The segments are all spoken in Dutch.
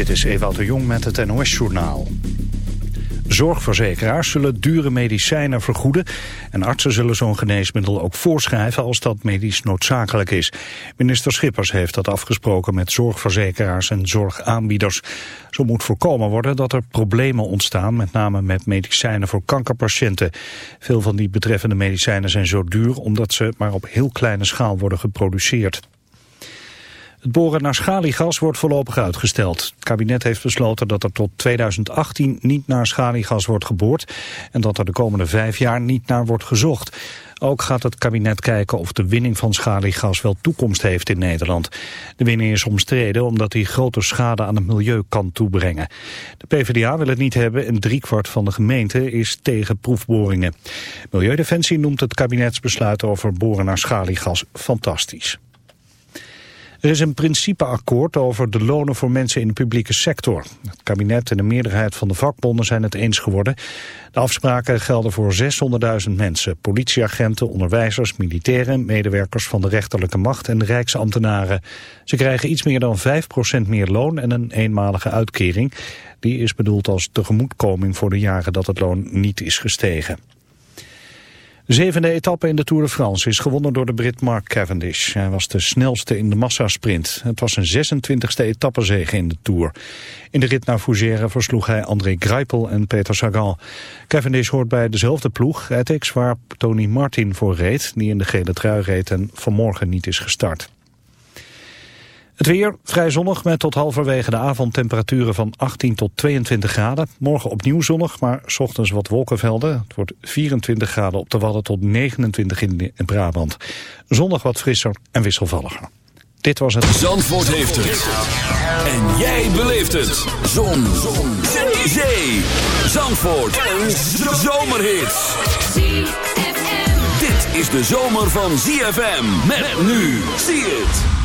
Dit is Ewout de Jong met het NOS-journaal. Zorgverzekeraars zullen dure medicijnen vergoeden... en artsen zullen zo'n geneesmiddel ook voorschrijven als dat medisch noodzakelijk is. Minister Schippers heeft dat afgesproken met zorgverzekeraars en zorgaanbieders. Zo moet voorkomen worden dat er problemen ontstaan... met name met medicijnen voor kankerpatiënten. Veel van die betreffende medicijnen zijn zo duur... omdat ze maar op heel kleine schaal worden geproduceerd. Het boren naar schaliegas wordt voorlopig uitgesteld. Het kabinet heeft besloten dat er tot 2018 niet naar schaliegas wordt geboord... en dat er de komende vijf jaar niet naar wordt gezocht. Ook gaat het kabinet kijken of de winning van schaliegas wel toekomst heeft in Nederland. De winning is omstreden omdat hij grote schade aan het milieu kan toebrengen. De PvdA wil het niet hebben en driekwart van de gemeente is tegen proefboringen. Milieudefensie noemt het kabinetsbesluit over boren naar schaliegas fantastisch. Er is een principeakkoord over de lonen voor mensen in de publieke sector. Het kabinet en de meerderheid van de vakbonden zijn het eens geworden. De afspraken gelden voor 600.000 mensen. Politieagenten, onderwijzers, militairen, medewerkers van de rechterlijke macht en rijksambtenaren. Ze krijgen iets meer dan 5% meer loon en een eenmalige uitkering. Die is bedoeld als tegemoetkoming voor de jaren dat het loon niet is gestegen. De zevende etappe in de Tour de France is gewonnen door de Brit Mark Cavendish. Hij was de snelste in de massasprint. Het was een 26e etappezege in de Tour. In de rit naar Fougère versloeg hij André Greipel en Peter Sagan. Cavendish hoort bij dezelfde ploeg, Ethics, waar Tony Martin voor reed... die in de gele trui reed en vanmorgen niet is gestart. Het weer vrij zonnig met tot halverwege de avond temperaturen van 18 tot 22 graden. Morgen opnieuw zonnig, maar s ochtends wat wolkenvelden. Het wordt 24 graden op de Wadden tot 29 in Brabant. Zondag wat frisser en wisselvalliger. Dit was het. Zandvoort heeft het. En jij beleeft het. Zon. Zon. Zee. Zandvoort. Een zomerhit. Dit is de zomer van ZFM. Met nu. Zie het.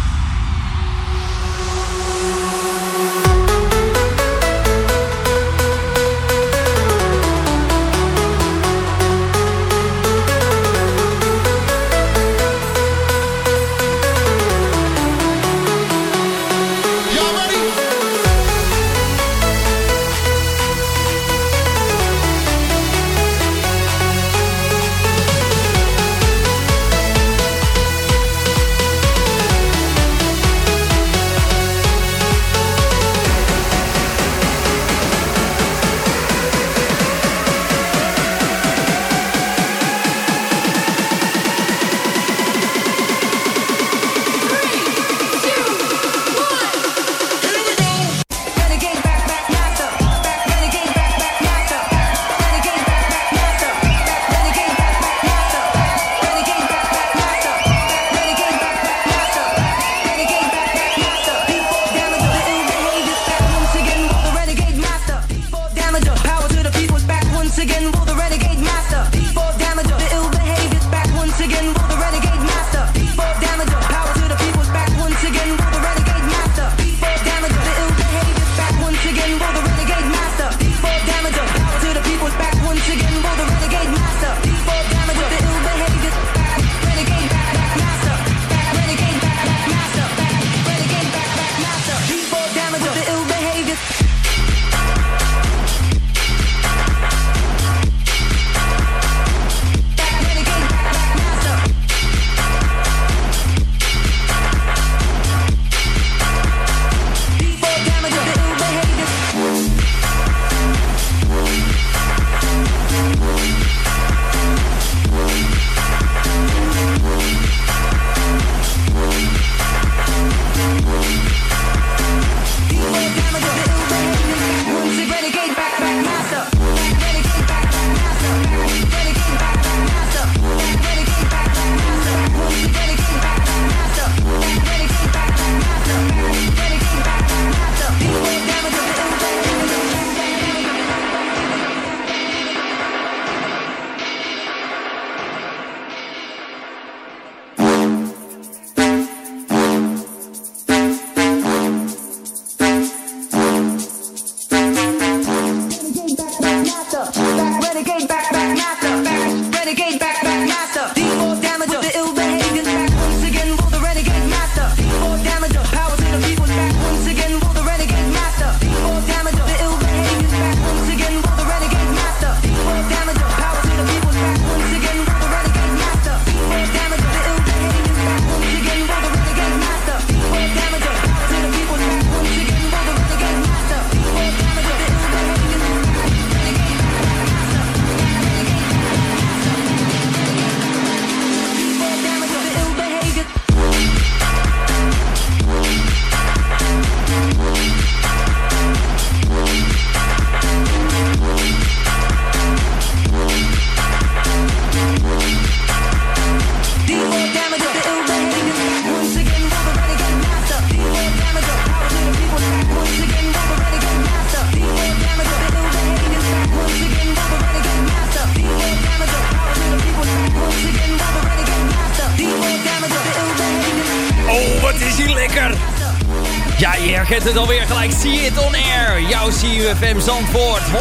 Herkent het alweer gelijk. See it on air. Jouw CUFM Zandvoort 106.9.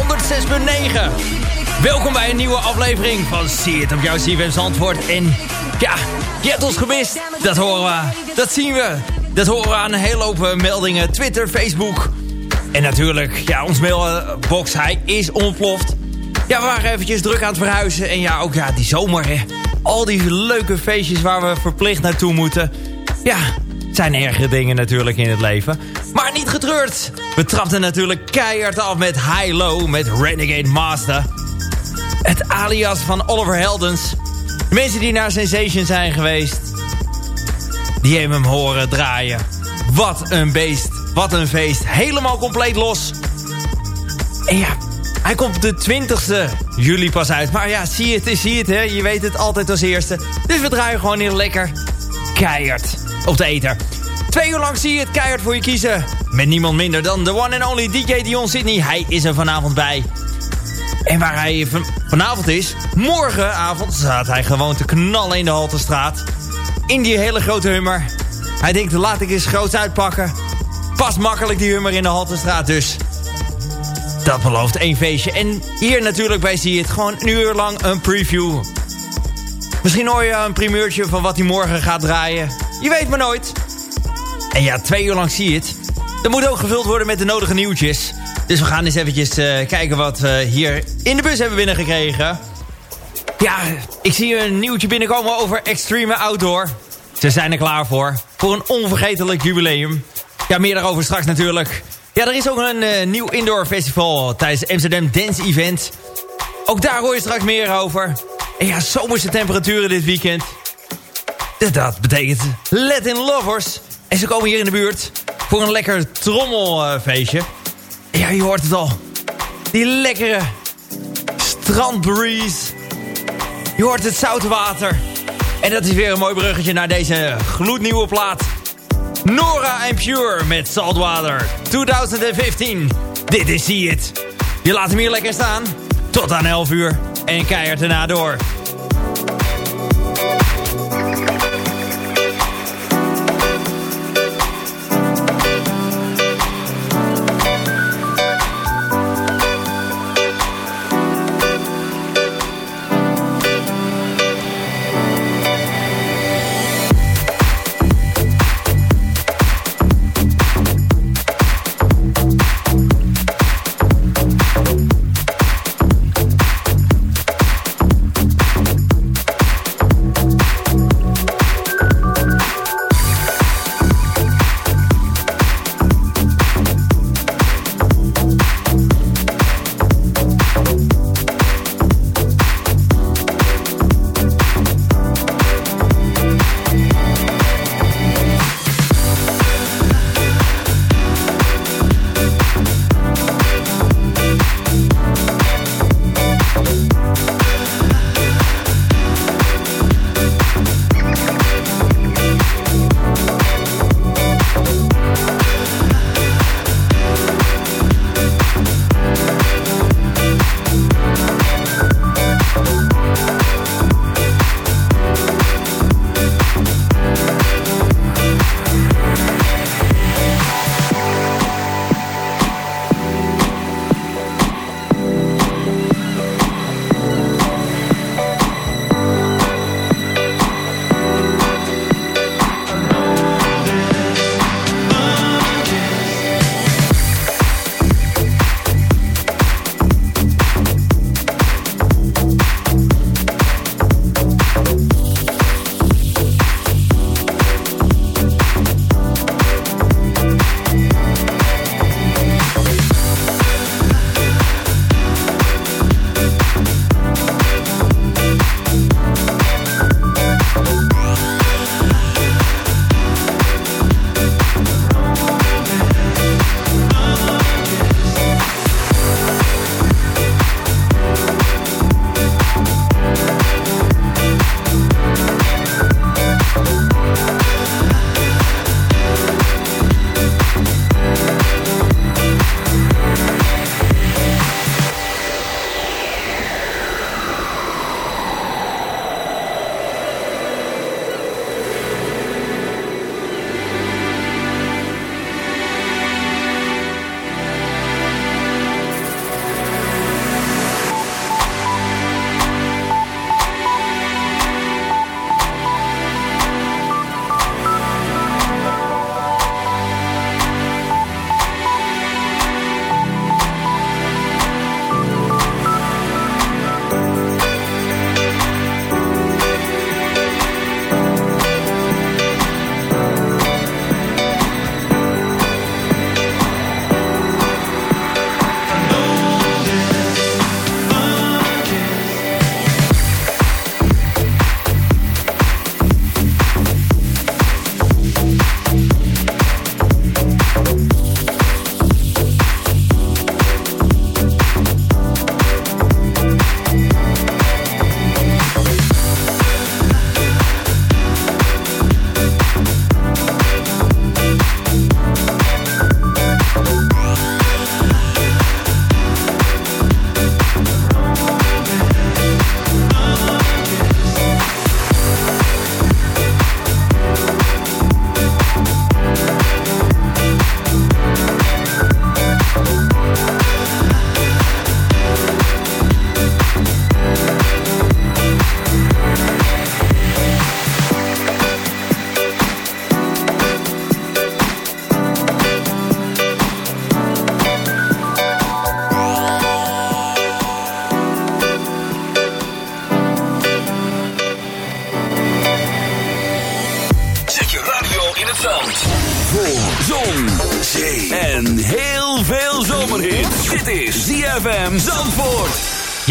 Welkom bij een nieuwe aflevering van See it op jouw CUFM Zandvoort. En ja, je hebt ons gemist. Dat horen we. Dat zien we. Dat horen we aan een hele hoop eh, meldingen. Twitter, Facebook. En natuurlijk, ja, ons mailbox, hij is ontploft. Ja, we waren eventjes druk aan het verhuizen. En ja, ook ja, die zomer, hè. Al die leuke feestjes waar we verplicht naartoe moeten. Ja, zijn ergere dingen natuurlijk in het leven. Maar niet getreurd. We trapten natuurlijk keihard af met High Low met Renegade Master. Het alias van Oliver Heldens. De mensen die naar Sensation zijn geweest... die hebben hem horen draaien. Wat een beest. Wat een feest. Helemaal compleet los. En ja, hij komt de 20ste juli pas uit. Maar ja, zie het zie het, hè. Je weet het altijd als eerste. Dus we draaien gewoon heel lekker keihard op de eter. Twee uur lang zie je het keihard voor je kiezen. Met niemand minder dan de one and only DJ Dion Sydney. Hij is er vanavond bij. En waar hij vanavond is, morgenavond staat hij gewoon te knallen in de Haltestraat. In die hele grote hummer. Hij denkt, laat ik eens groots uitpakken. Pas makkelijk die hummer in de Haltestraat dus. Dat belooft één feestje. En hier natuurlijk bij zie je het gewoon een uur lang een preview. Misschien hoor je een primeurtje van wat hij morgen gaat draaien. Je weet maar nooit. En ja, twee uur lang zie je het. Dat moet ook gevuld worden met de nodige nieuwtjes. Dus we gaan eens eventjes uh, kijken wat we hier in de bus hebben binnengekregen. Ja, ik zie een nieuwtje binnenkomen over Extreme Outdoor. Ze zijn er klaar voor. Voor een onvergetelijk jubileum. Ja, meer daarover straks natuurlijk. Ja, er is ook een uh, nieuw indoor festival tijdens Amsterdam Dance Event. Ook daar hoor je straks meer over. En ja, zomerse temperaturen dit weekend. Dat betekent Latin Lovers. En ze komen hier in de buurt voor een lekker trommelfeestje. Ja, je hoort het al. Die lekkere strandbreeze. Je hoort het zoute water. En dat is weer een mooi bruggetje naar deze gloednieuwe plaat. Nora and Pure met Saltwater 2015. Dit is See It. Je laat hem hier lekker staan. Tot aan 11 uur. En keihard erna door.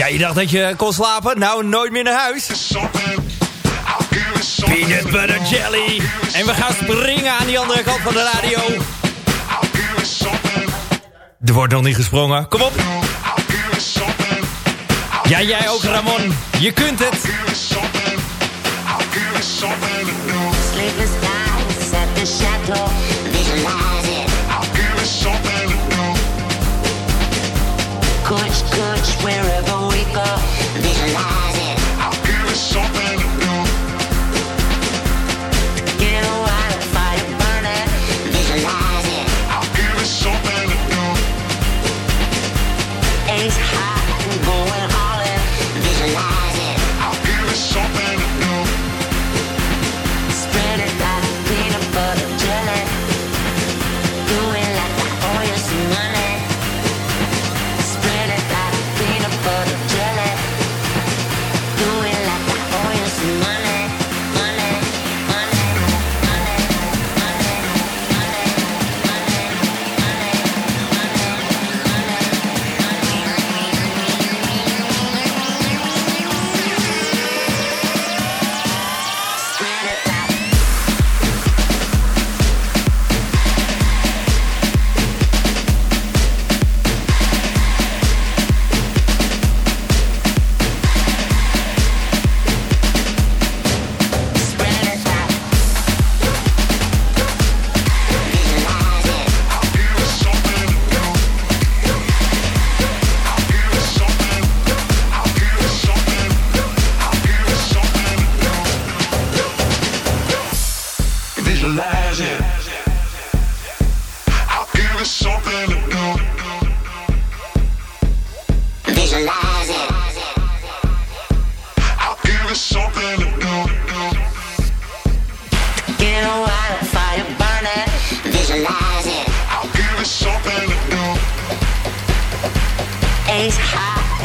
Ja, je dacht dat je kon slapen? Nou, nooit meer naar huis. Peanut butter jelly. En we gaan springen aan die andere kant van de radio. Er wordt nog niet gesprongen. Kom op. Ja, jij ook, Ramon. Je kunt het.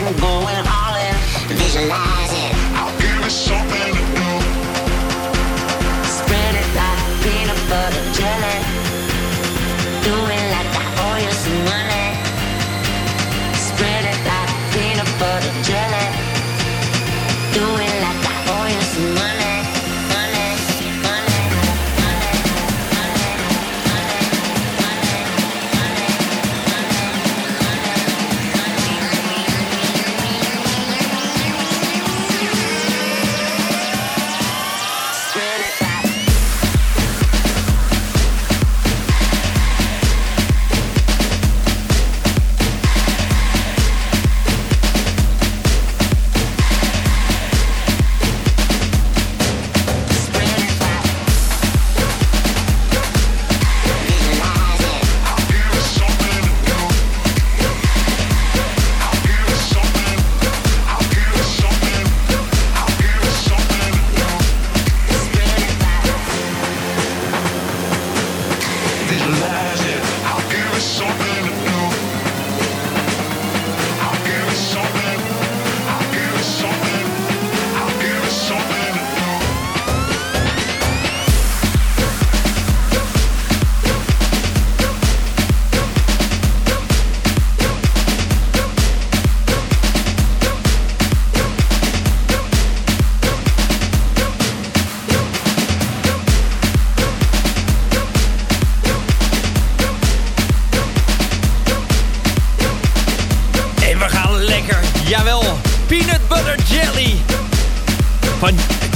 High and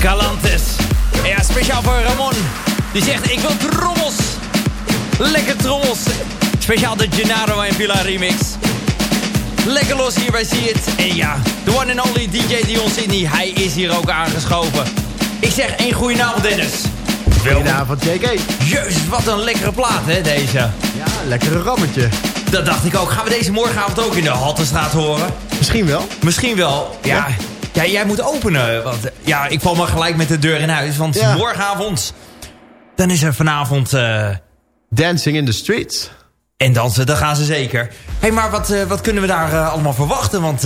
van Galantis. En ja, speciaal voor Ramon. Die zegt, ik wil trommels. Lekker trommels. Speciaal de Gennaro en Villa remix. Lekker los hier bij See It. En ja, de one and only DJ Dion Sydney, hij is hier ook aangeschoven. Ik zeg één goedenavond Dennis. Goedenavond, JK. Jezus, wat een lekkere plaat hè, deze. Ja, lekkere rammetje. Dat dacht ik ook. Gaan we deze morgenavond ook in de Haltestraat horen? Misschien wel. Misschien wel. Ja, ja jij moet openen. Want, eh, ja, ik val maar gelijk met de deur in huis. Want Ja. morgenavond, dan is er vanavond... eh, Dancing in the streets. en dansen, dat gaan ze zeker. Hé, hey, maar wat, eh, wat kunnen we daar allemaal verwachten? Want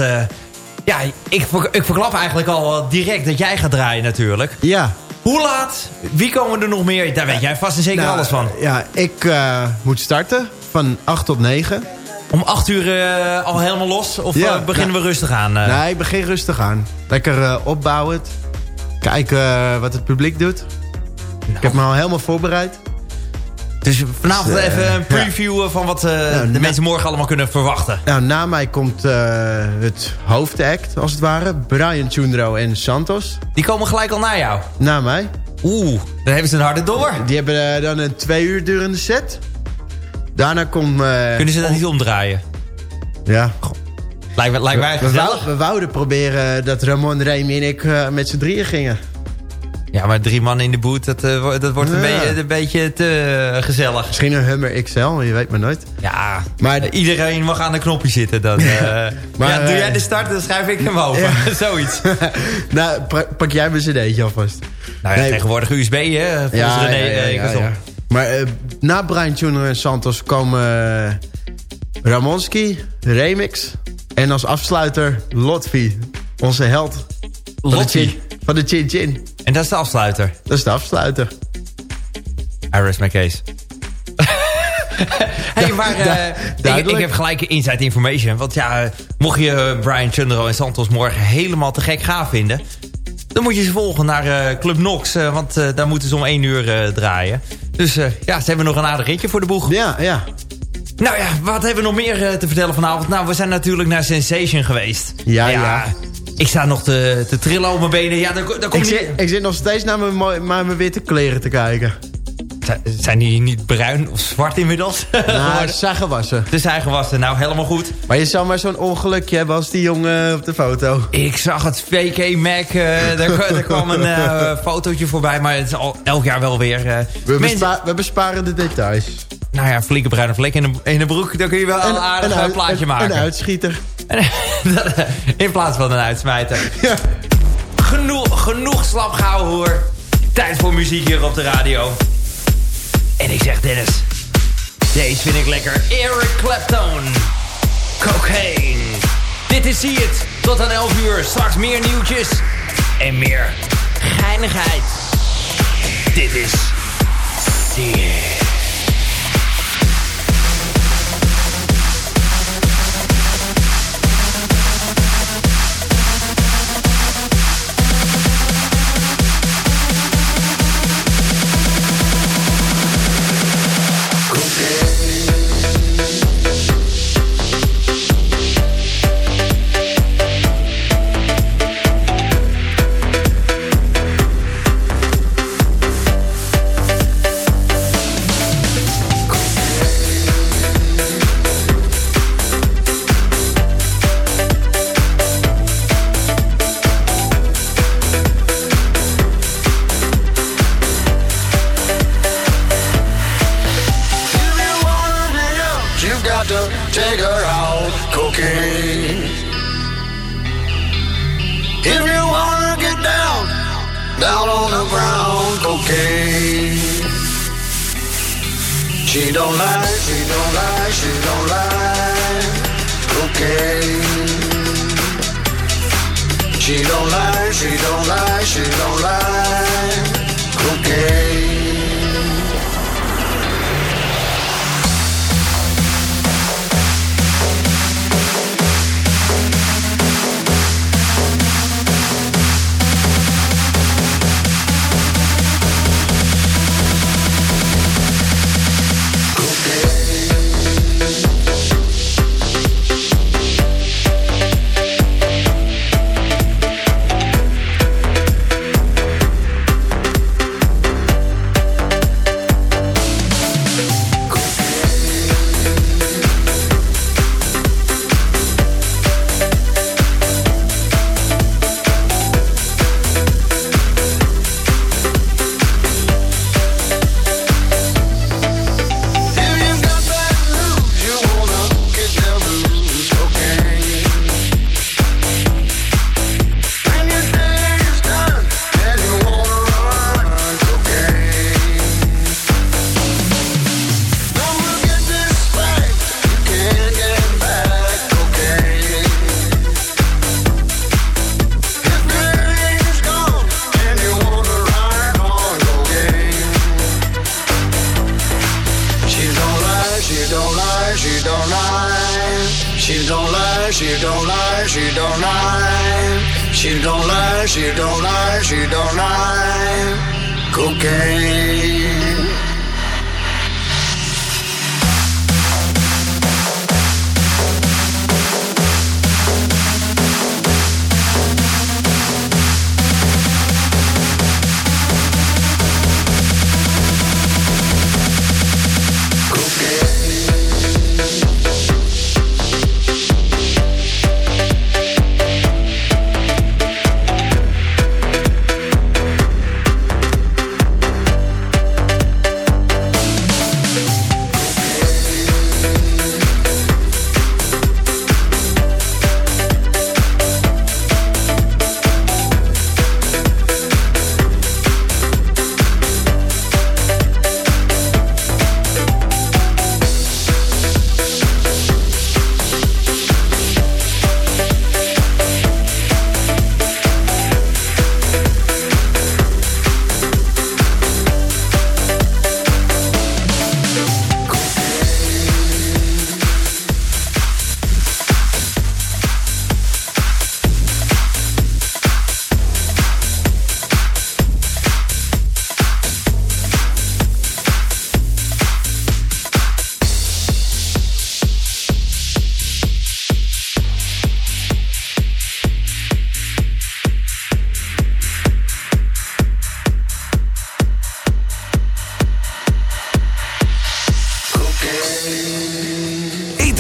ja, ik, ik verklap eigenlijk al direct dat jij gaat draaien natuurlijk. Ja. Hoe laat? Wie komen er nog meer? Daar weet jij vast en zeker Nou, alles van. Ja, ik moet starten van 8 tot 9. Om 8 uur eh, al helemaal los? Of Ja, eh, beginnen nou- we rustig aan? eh? Nee, ik begin rustig aan. Lekker opbouwend. Kijken wat het publiek doet. Ik heb me al helemaal voorbereid. Dus vanavond Dus, even een preview van wat eh, de na- mensen morgen allemaal kunnen verwachten. Nou, na mij komt het hoofdact, als het ware. Brian Chundro en Santos. Die komen gelijk al naar jou. Na mij. Oeh, dan hebben ze een harde door. Die hebben dan een twee uur durende set. Daarna komt... eh, Kunnen ze dat niet omdraaien? Ja. Lijkt, lijkt mij We, wou- we wouden proberen dat Ramon, Remy en ik eh, met z'n drieën gingen. Ja, maar drie man in de boot, dat, eh, dat wordt een, beetje, een beetje te gezellig. Misschien een Hummer XL, je weet maar nooit. Ja, Maar- iedereen mag aan de knopje zitten. Dan, Maar, ja, doe jij de start, dan schrijf ik hem over. Zoiets. nou, pak jij mijn cd'tje alvast. Nou ja, Nee. tegenwoordig USB, hè? Volgens Ja, René ja, Maar eh, na Brian Tuner en Santos komen eh, Ramonski, Remix... en als afsluiter Lotfi, onze held van de, Lotfi. van de Chin Chin. En dat is de afsluiter. Dat is de afsluiter. I rest my case. hey, maar eh, ik, heb gelijk inside information. Want ja, mocht je Brian Chundro en Santos morgen helemaal te gek gaaf vinden... dan moet je ze volgen naar Club Nox. want daar moeten ze om één uur draaien. Dus eh, ja, ze hebben nog een aardig ritje voor de boeg. Ja, ja. Nou ja, wat hebben we nog meer eh, te vertellen vanavond? Nou, we zijn natuurlijk naar Sensation geweest. Ja, ja. Ik sta nog te, te trillen op mijn benen. Ja, dan, dan kom Ik je... zit, ik zit nog steeds naar mijn, naar mijn witte kleren te kijken. Zijn- die niet bruin of zwart inmiddels? Nou, ze zijn gewassen. De zijn gewassen. Nou, helemaal goed. Maar je zou maar zo'n ongelukje hebben als die jongen op de foto. Ik zag het VK Mac. eh daar, daar kwam een eh, fotootje voorbij. Maar het is al elk jaar wel weer... eh, We, mensen- bespa- we besparen de details. nou ja, een flinke bruine vlek in de, in de broek. Dan kun je wel een aardig eh, uit- plaatje een- maken. Een uitschieter. in plaats van een uitsmijter. Genoeg, genoeg slap hoor. Tijd voor muziek hier op de radio. En ik zeg Dennis. Deze vind ik lekker. Eric Clapton. Cocaine. Dit is See It. Tot aan 11 uur. Straks meer nieuwtjes. En meer geinigheid. Dit is See It.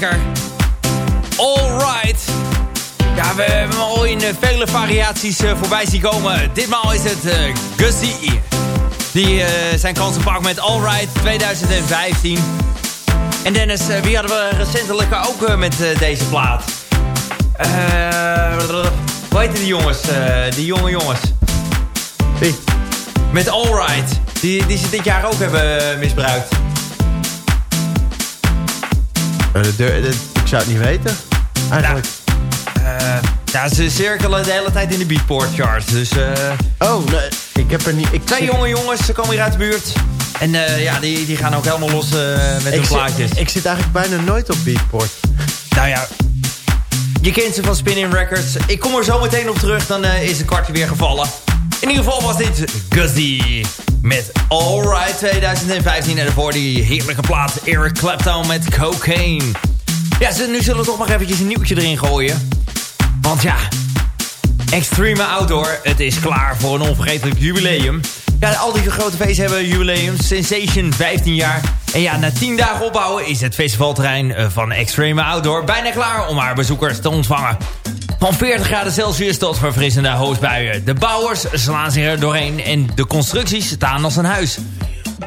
Lekker. Alright. Ja, we hebben hem al in eh, vele variaties eh, voorbij zien komen. Ditmaal is het uh, Gussie. Die eh, zijn kansen pakt met Alright 2015. En Dennis, eh, wie hadden we recentelijk ook eh, met eh, deze plaat? Eh, hoe heet die jongens? eh, die jonge jongens. Wie? Met Alright. Die, die ze dit jaar ook hebben misbruikt. Eh, de deur- de- ik zou het niet weten. Eigenlijk. Eh, ja, ze cirkelen de hele tijd in de Beatport charts. Dus eh, Oh, nee. Ik heb er niet... Ik, twee jonge jongens, ze komen hier uit de buurt. En ja, die, die gaan ook helemaal los met hun plaatjes. zit, ik zit eigenlijk bijna nooit op Beatport. Nou ja, je kent ze van Spinning Records. Ik kom er zo meteen op terug, dan is het kwartje weer gevallen. In ieder geval was dit Guzzy met Alright 2015. En daarvoor die heerlijke plaat Eric Clapton met Cocaine. Ja, nu zullen we toch nog eventjes een nieuwtje erin gooien. Want ja, Extreme Outdoor, het is klaar voor een onvergetelijk jubileum. Ja, al die grote feesten hebben jubileum. Sensation, 15 jaar. En ja, na 10 dagen opbouwen is het festivalterrein eh, van Extreme Outdoor bijna klaar om haar bezoekers te ontvangen. Van 40 graden Celsius tot verfrissende hoosbuien. De bouwers slaan zich er doorheen en de constructies staan als een huis.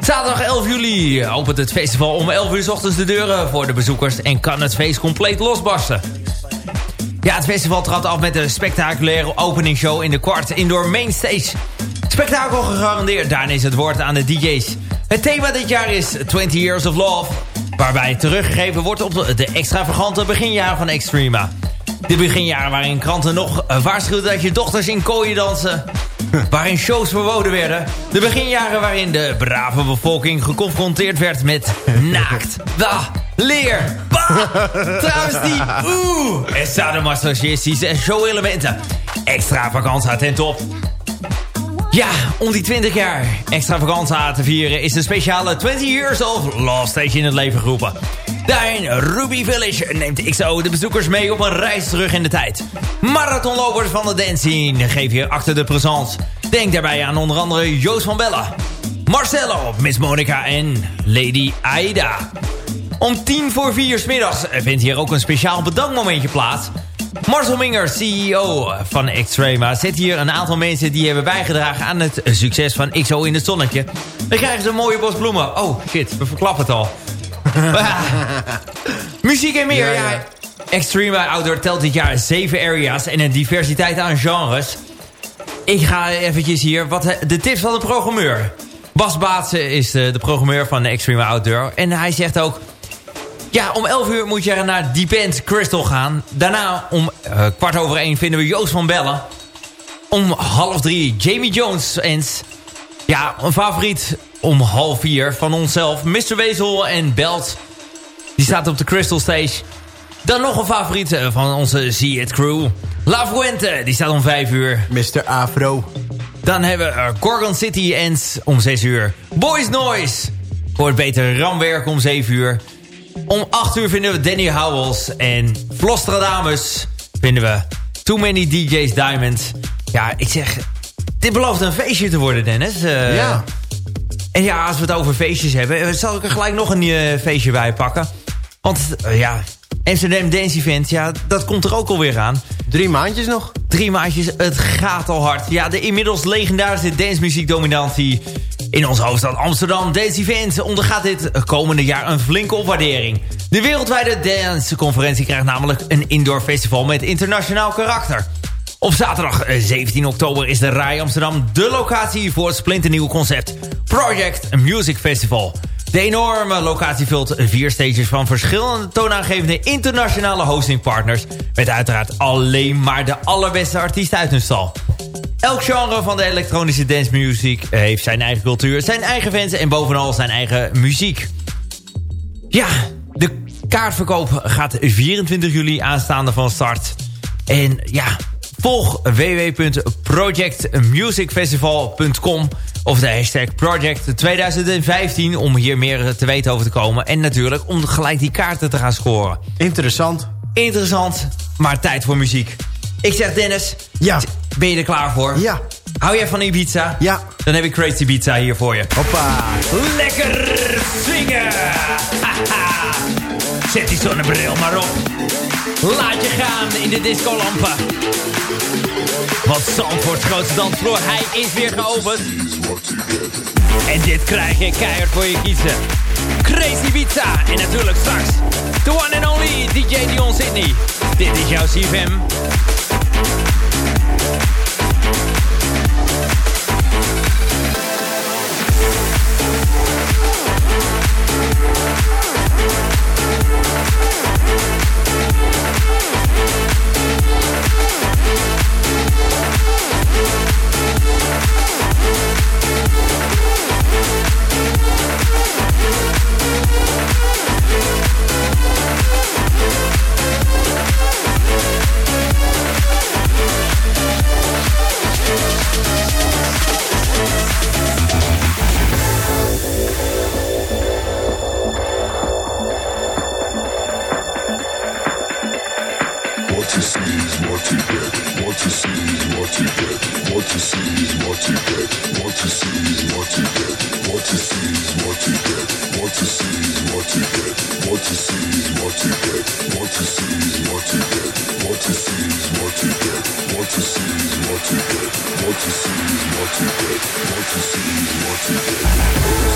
Zaterdag 11 juli opent het festival om 11 uur 's ochtends de deuren voor de bezoekers... en kan het feest compleet losbarsten. Ja, het festival trad af met een spectaculaire openingsshow in de kwart indoor mainstage. Spektakel gegarandeerd, daarna is het woord aan de DJ's. Het thema dit jaar is 20 Years of Love, waarbij teruggegeven wordt op de extravagante beginjaren van Extrema. De beginjaren waarin kranten nog eh, waarschuwden dat je dochters in kooien dansen. Waarin shows verboden werden. De beginjaren waarin de brave bevolking geconfronteerd werd met naakt, da, leer, ba, travestie, oeh, en sadomasochistische show-elementen. Extravaganza ten top. Ja, om die 20 jaar extravaganza te vieren is de speciale 20 Years of Love Stage in het leven geroepen. Daarin Ruby Village neemt XO de bezoekers mee op een reis terug in de tijd. Marathonlopers van de dance scene geven hier achter de présence. Denk daarbij aan onder andere Joost van Bella, Marcelo, Miss Monica en Lady Aida. Om tien voor vier 's middags vindt hier ook een speciaal bedankmomentje plaats. Marcel Minger, CEO van Extrema, zet hier een aantal mensen die hebben bijgedragen aan het succes van XO in het zonnetje. Dan krijgen ze een mooie bos bloemen. Oh shit, we verklappen het al. Muziek en meer, ja. ja. Extreme Outdoor telt dit jaar zeven areas en een diversiteit aan genres. Ik ga eventjes hier wat de tips van de programmeur. Bas Baatsen is de, de programmeur van Extreme Outdoor. En hij zegt ook... Ja, om 11 uur moet je naar Deep End Crystal gaan. Daarna om eh, kwart over één vinden we Joost van Bellen. Om half drie Jamie Jones. En ja, een favoriet om half vier van onszelf. Mr. Wezel en Belt. Die staat op de Crystal Stage. Dan nog een favoriet eh, van onze See It crew. La Fuente, die staat om 5 uur. Mr. Afro. Dan hebben we eh, Gorgon City Ends om 6 uur. Boys Noise. Voor het betere ramwerk om 7 uur. Om 8 uur vinden we Danny Howells. En Flostradamus vinden we Too Many DJs Diamond. Ja, ik zeg... Dit belooft een feestje te worden, Dennis. Eh, ja. En ja, als we het over feestjes hebben... eh, zal ik er gelijk nog een eh, feestje bij pakken. Want eh, ja, Amsterdam Dance Event... Ja, dat komt er ook alweer aan. Drie maandjes nog. Drie maandjes, het gaat al hard. Ja, de inmiddels legendarische dancemuziekdominantie in onze hoofdstad Amsterdam. Dance Event ondergaat dit komende jaar een flinke opwaardering. De wereldwijde danceconferentie krijgt namelijk een indoor festival met internationaal karakter. Op zaterdag eh, 17 oktober is de RAI Amsterdam de locatie voor het splinternieuwe concept Project Music Festival. De enorme locatie vult vier stages van verschillende toonaangevende internationale hostingpartners... met uiteraard alleen maar de allerbeste artiesten uit hun stal. Elk genre van de elektronische dancemuziek heeft zijn eigen cultuur, zijn eigen fans en bovenal zijn eigen muziek. Ja, de kaartverkoop gaat 24 juli aanstaande van start. En ja, volg www.projectmusicfestival.com of de hashtag Project 2015 om hier meer te weten over te komen. En natuurlijk om gelijk die kaarten te gaan scoren. Interessant. Interessant, maar tijd voor muziek. Ik zeg Dennis, Ja. ben je er klaar voor? Ja. Hou jij van Ibiza? Ja. Dan heb ik Crazy Ibiza hier voor je. Hoppa. Lekker zingen! Haha. Zet die zonnebril maar op. Laat je gaan in de discolampen. Want Zandvoorts grootste dansvloer, hij is weer geopend. En dit krijg je keihard voor je kiezen. Crazy Pizza. En natuurlijk straks the one and only DJ Dion Sydney. Dit is jouw CFM. What you see is what you get. What you see is what you get. What you see is what you get. What you see is what you get. What you see is what you get. What you see is what you get. What you see is what you get. What you see is what you get. What you see is what you get.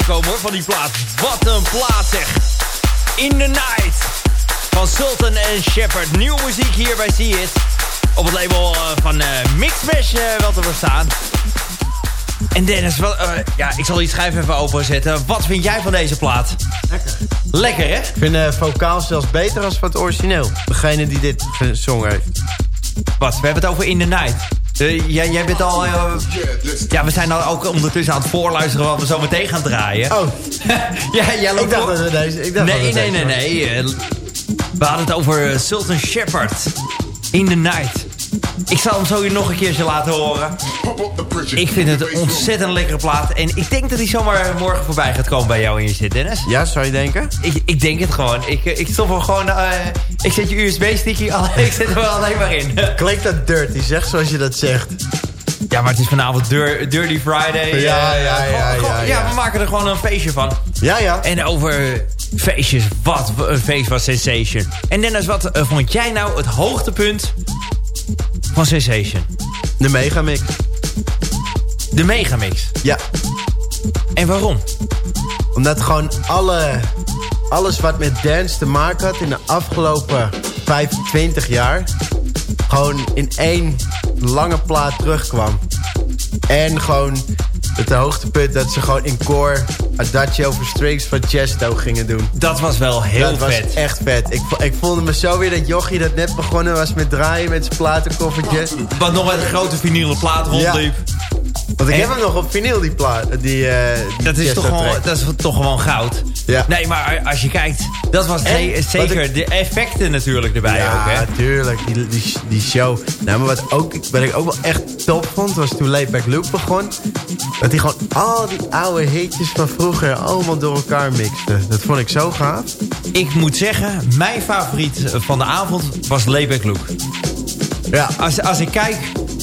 Hoor, van die plaat. Wat een plaat zeg. In the Night van Sultan en Shepard. Nieuwe muziek hier bij See It. Op het label eh, van uh, Mixmash uh, wel te verstaan. En Dennis, wat, uh, ja, ik zal die schijf even openzetten. Wat vind jij van deze plaat? Lekker. Lekker, hè? Ik vind de vocaal zelfs beter als van het origineel. Degene die dit gezongen heeft. Wat? We hebben het over In the Night. Uh, jij, jij bent al... Uh, ja, we zijn al ook ondertussen aan het voorluisteren wat we zo meteen gaan draaien. Oh. ja, jij loopt ik dacht dat we deze... Ik dacht nee, dat nee, nee, nee, nee. We hadden het over Sultan Shepard. In the Night. Ik zal hem zo hier nog een keertje laten horen. Ik vind het een ontzettend lekkere plaat. En ik denk dat hij zomaar morgen voorbij gaat komen bij jou in je zit, Dennis. Ja, zou je denken? Ik, ik denk het gewoon. Ik, ik stop hem gewoon... Uh, ik zet je USB-sticky. Ik zet hem er alleen maar in. Klinkt dat dirty, zeg zoals je dat zegt. Ja, maar het is vanavond dir Dirty Friday. Ja, uh, ja, ja, gewoon, ja, ja, ja. we maken er gewoon een feestje van. Ja, ja. En over feestjes, wat een feest was Sensation. En Dennis, wat uh, vond jij nou het hoogtepunt van Sensation? De Megamix. De Megamix? Ja. En waarom? Omdat gewoon alle, alles wat met dance te maken had in de afgelopen 25 jaar... gewoon in één lange plaat terugkwam. En gewoon het hoogtepunt dat ze gewoon in core Adagio over Strings van Chesto gingen doen. Dat was wel heel dat vet. Dat was echt vet. Ik, ik voelde me zo weer dat jochie dat net begonnen was met draaien met zijn platenkoffertje. Wat nog met een grote vinylen plaat rondliep. Ja. Want ik en? heb hem nog op vinyl, die plaat. Die, uh, die dat, is toch gewoon, dat is toch gewoon goud. Ja. Nee, maar als je kijkt, dat was en, zeker ik, de effecten natuurlijk erbij ja, ook. Ja, tuurlijk. Die, die, die show. Nou, maar wat, ook, wat ik ook wel echt top vond, was toen Layback Luke begon. Dat hij gewoon al die oude hitjes van vroeger allemaal door elkaar mixte. Dat vond ik zo gaaf. Ik moet zeggen, mijn favoriet van de avond was Layback Luke. Ja. Als, als ik kijk,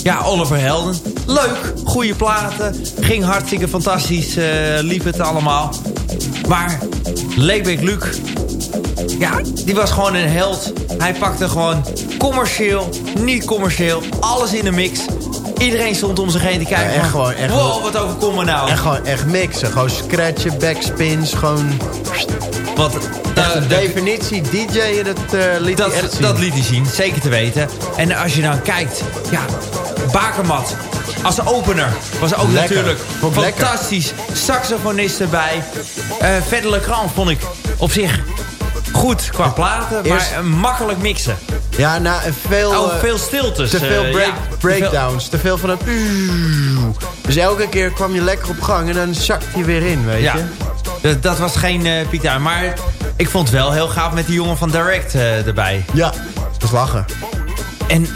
ja, Oliver Helden. Leuk, goede platen. Ging hartstikke fantastisch, uh, liep het allemaal. Maar Layback Luke, ja, die was gewoon een held. Hij pakte gewoon commercieel, niet commercieel, alles in de mix. Iedereen stond om zich heen te kijken. Ja, echt gewoon, echt wow, wat overkomt me nou? En gewoon echt mixen. Gewoon scratchen, backspins, gewoon... Wat, de, de definitie DJ, dat uh, liet dat, hij echt zien. Dat liet hij zien, zeker te weten. En als je dan kijkt, ja, Bakermat als opener was ook lekker. natuurlijk fantastisch. Saxofonist erbij. Uh, Verder Legrand vond ik op zich goed qua platen, Eerst... maar uh, makkelijk mixen. Ja, nou, veel... Oh, veel stiltes. Te veel break, ja, breakdowns. Te veel, van een... Dus elke keer kwam je lekker op gang en dan zakt hij weer in, weet ja. je. Dat, dat was geen uh, Pieter, maar ik vond het wel heel gaaf met die jongen van Direct uh, erbij. Ja, dat is lachen. En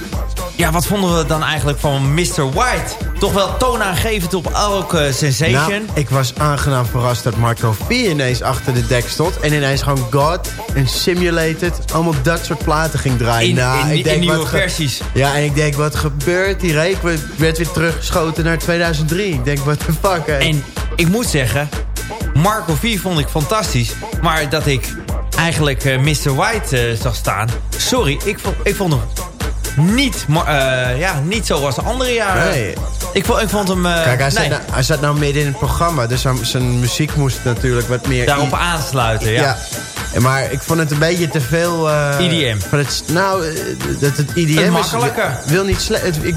ja, wat vonden we dan eigenlijk van Mr. White? Toch wel toonaangevend op elke sensation. Nou, ik was aangenaam verrast dat Marco V ineens achter de dek stond. En ineens gewoon God en Simulated. Allemaal dat soort platen ging draaien. In, nou, in, ik denk, in nieuwe wat versies. Ja, en ik denk, wat gebeurt hier? Ik werd weer teruggeschoten naar 2003. Ik denk, what the fuck, hè? En ik moet zeggen, Marco V vond ik fantastisch. Maar dat ik eigenlijk uh, Mr. White uh, zag staan... Sorry, ik vond, ik vond hem niet, uh, ja, niet zoals de andere jaren. Nee. Ik vond, ik vond hem... Uh, Kijk, hij zat, nee. nou, hij zat nou midden in het programma. Dus zijn muziek moest natuurlijk wat meer... Daarop aansluiten, ja. ja. Maar ik vond het een beetje te veel... Uh, IDM. Van het, nou, dat het IDM het is... makkelijker. Wil niet slecht... Ik,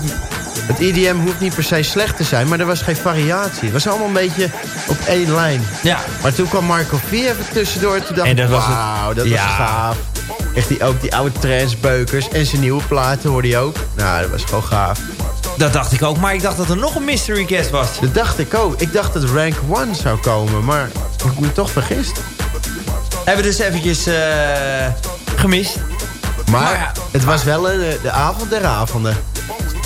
het IDM hoeft niet per se slecht te zijn, maar er was geen variatie. Het was allemaal een beetje op één lijn. Ja. Maar toen kwam Marco V even tussendoor. Toen dacht en dat ik, was wauw, dat ja. was gaaf. Echt die, ook die oude transbeukers en zijn nieuwe platen hoorde je ook. Nou, dat was gewoon gaaf. Dat dacht ik ook, maar ik dacht dat er nog een mystery guest was. Dat dacht ik ook. Ik dacht dat Rank 1 zou komen, maar ik me toch vergist. Hebben we dus eventjes uh, gemist. Maar, maar ja, het was wel een, de avond der avonden.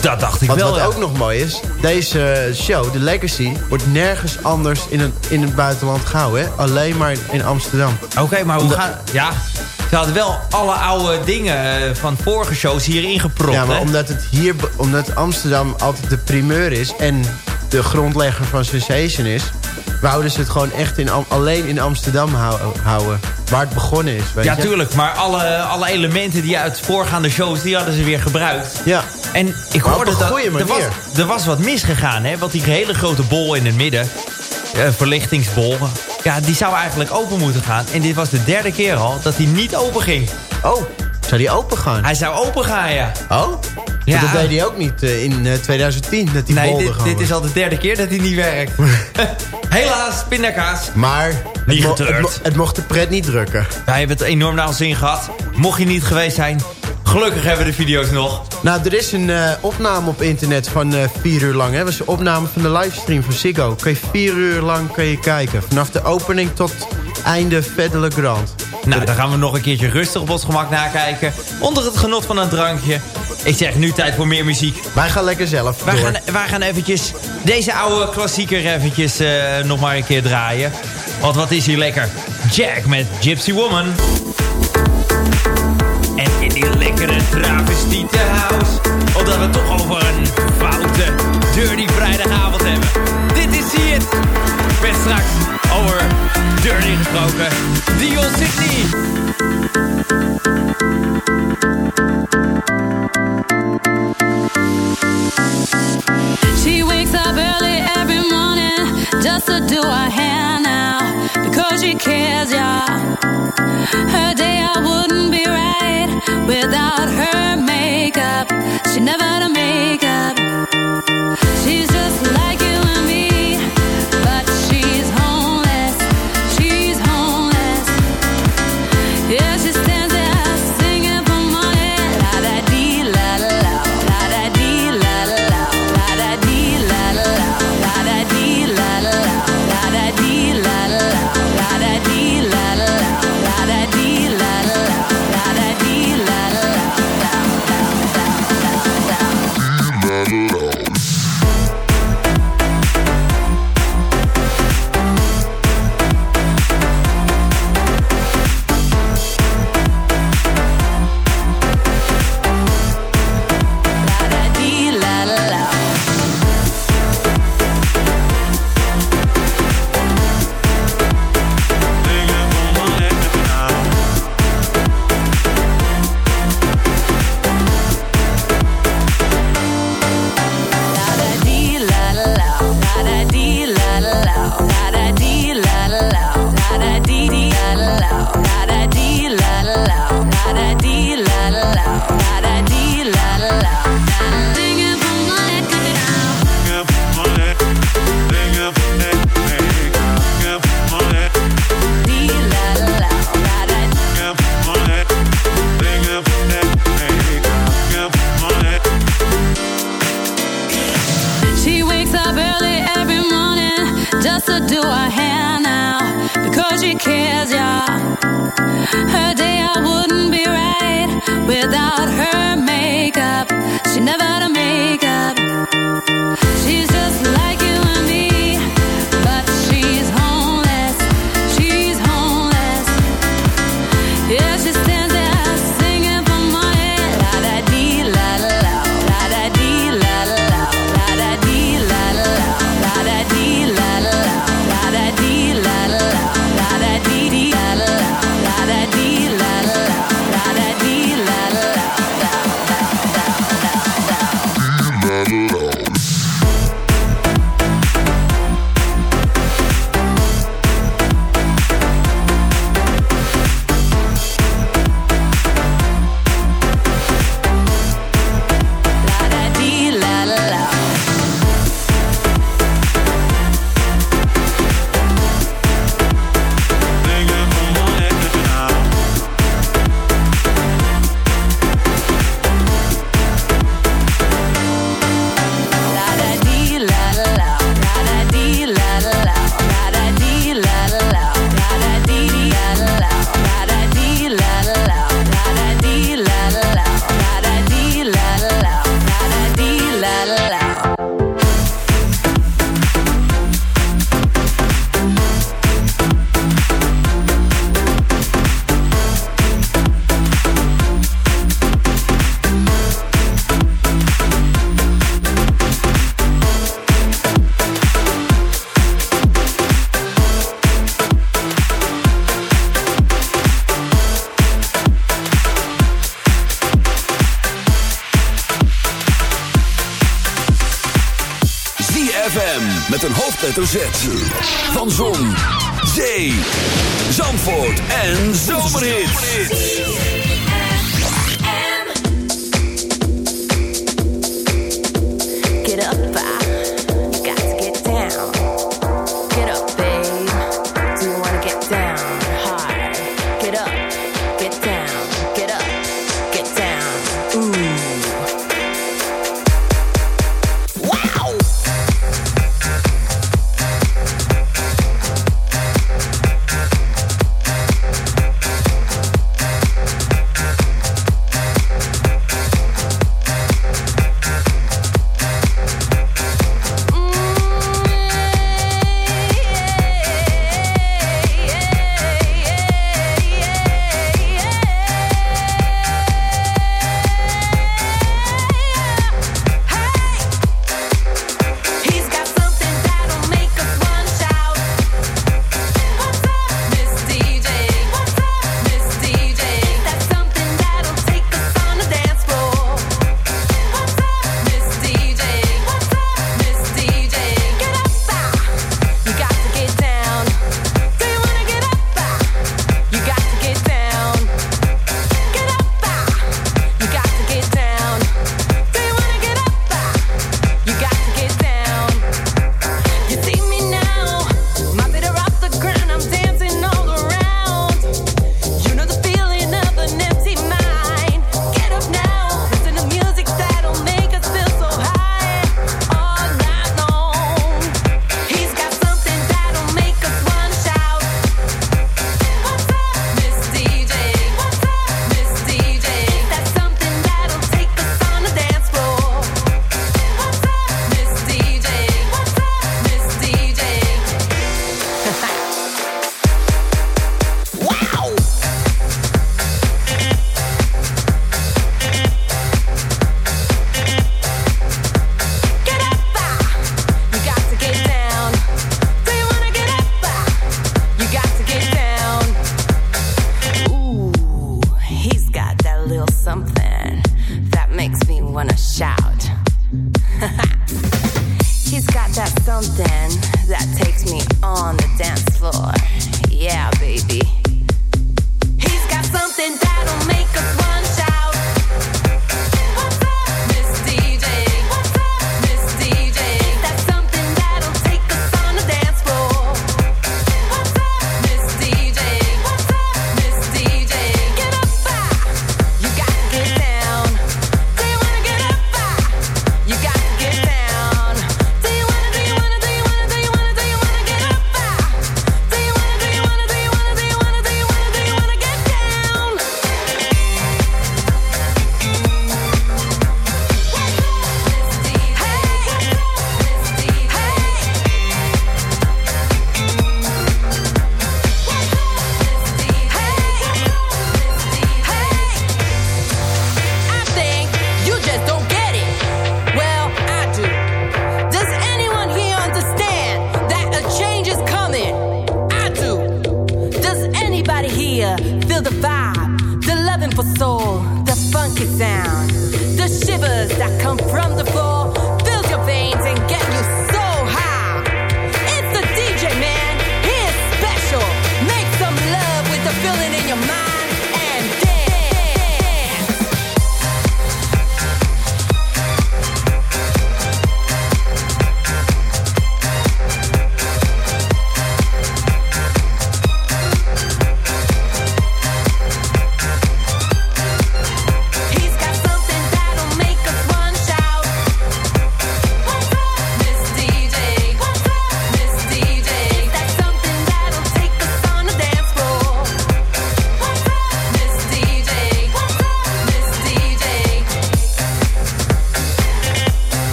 Dat dacht ik wat, wel, Wat ja. ook nog mooi is, deze show, de Legacy... wordt nergens anders in, een, in het buitenland gehouden. Hè? Alleen maar in Amsterdam. Oké, okay, maar hoe gaan... Ja, ze hadden wel alle oude dingen van vorige shows hierin gepropt. Ja, maar hè? omdat, het hier, omdat Amsterdam altijd de primeur is... en de grondlegger van Sensation is... wouden ze het gewoon echt in, alleen in Amsterdam houden. Waar het begonnen is, weet ja, je? tuurlijk. Maar alle, alle elementen die uit voorgaande shows... die hadden ze weer gebruikt. Ja. En ik Maar hoorde dat er was, er was wat misgegaan, hè? Want die hele grote bol in het midden, eh, verlichtingsbol, ja, die zou eigenlijk open moeten gaan. En dit was de derde keer al dat hij niet open ging. Oh, zou die open gaan? Hij zou open gaan, ja. Oh? Ja. Dat deed hij ook niet eh, in eh, 2010, dat die Nee, bol dit, er dit is al de derde keer dat hij niet werkt. Helaas, pindakaas. Maar het, Niet mo- het, mo- het mocht de pret niet drukken. Wij hebben het enorm naar ons zin gehad. Mocht je niet geweest zijn, gelukkig hebben we de video's nog. Nou, er is een eh, opname op internet van eh, vier uur lang. Hè? Dat was een opname van de livestream van Ziggo. Kun je vier uur lang kun je kijken. Vanaf de opening tot einde Fedele Grand. Nou, dan gaan we nog een keertje rustig op ons gemak nakijken. Onder het genot van een drankje. Ik zeg nu tijd voor meer muziek. Wij gaan lekker zelf Wij door. gaan, wij gaan eventjes deze oude klassieker eventjes eh, nog maar een keer draaien. Want wat is hier lekker? Jack met Gypsy Woman. Lekkere travestiete house. Omdat we het toch over een foute, dirty vrijdagavond hebben. Dit is It. Met straks over dirty gesproken. Dion City. She wakes up early every morning just to do her hair now because she cares, yeah. Her day I wouldn't be right without her makeup. She never to makeup. She's just like hoofdletter Z. Van Zon, Zee, Zandvoort en Zomerhits.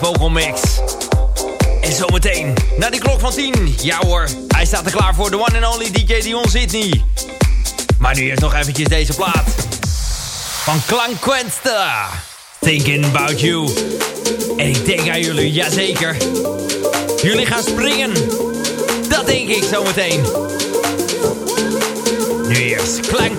Vogelmix. En zometeen, na die klok van 10, ja hoor, hij staat er klaar voor de one and only DJ Dion Sydney. Maar nu eerst nog eventjes deze plaat. Van Klank Quenster. Thinking about you. En ik denk aan jullie, jazeker. Jullie gaan springen. Dat denk ik zometeen. Nu eerst Klank